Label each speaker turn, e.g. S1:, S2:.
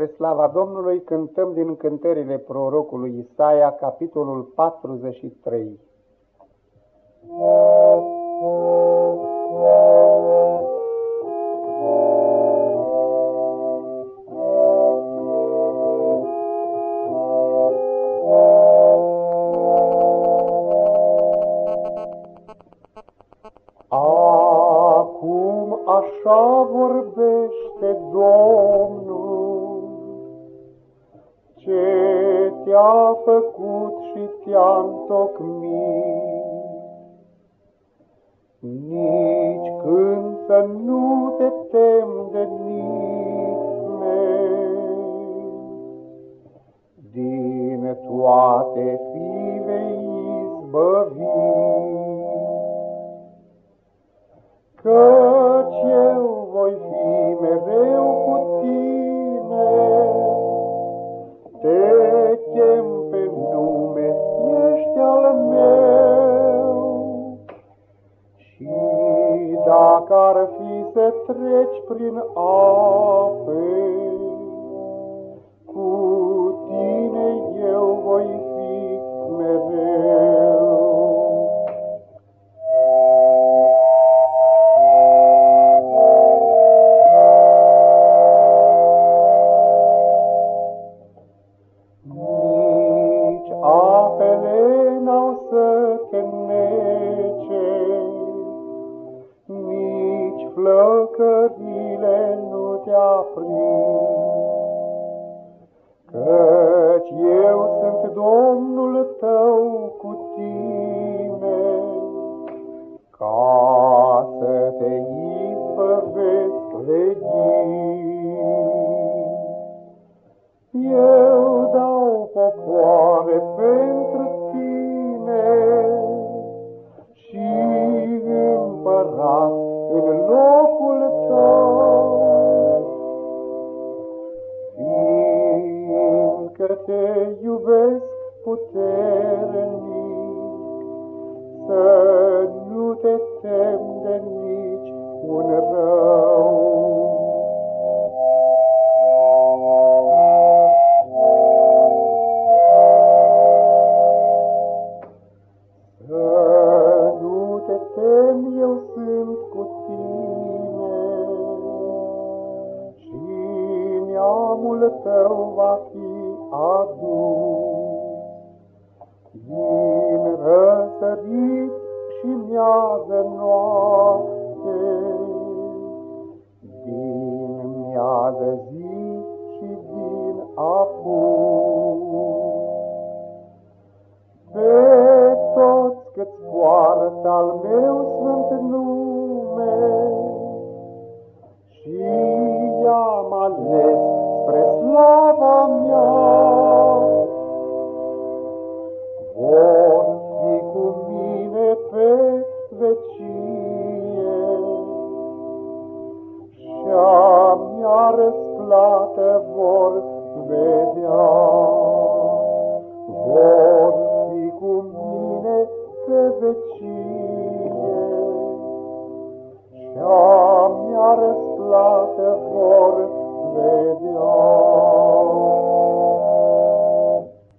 S1: Spre slava Domnului cântăm din cântările prorocului Isaia, capitolul 43. Acum așa vorbește Domnul, ce te-a făcut și te-a întocmit. Nici când să nu te tem de nimeni, din toate fi vei izbăvi. Căci eu voi fi să treci prin ape, flăcările nu te aprind. Căci eu sunt Domnul tău cu tine, ca să te izbăvesc legii. Eu te iubesc puternic, să nu te tem de nici un rău. Să nu te tem, eu sunt cu tine și neamul tău va fi adus. Din răsărit și miază noapte, din miază zi și din apus. Pe toți câți poartă al meu sfânt nume și i-am ales spre slava mea. Vor fi cu mine pe vecie și-a mea răsplată vor vedea. Vor fi cu mine pe vecie